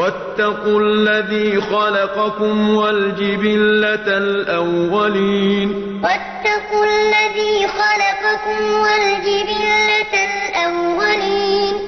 واتقوا الذي خلقكم والجبلة الأولين. واتقوا الذي خلقكم والجبلة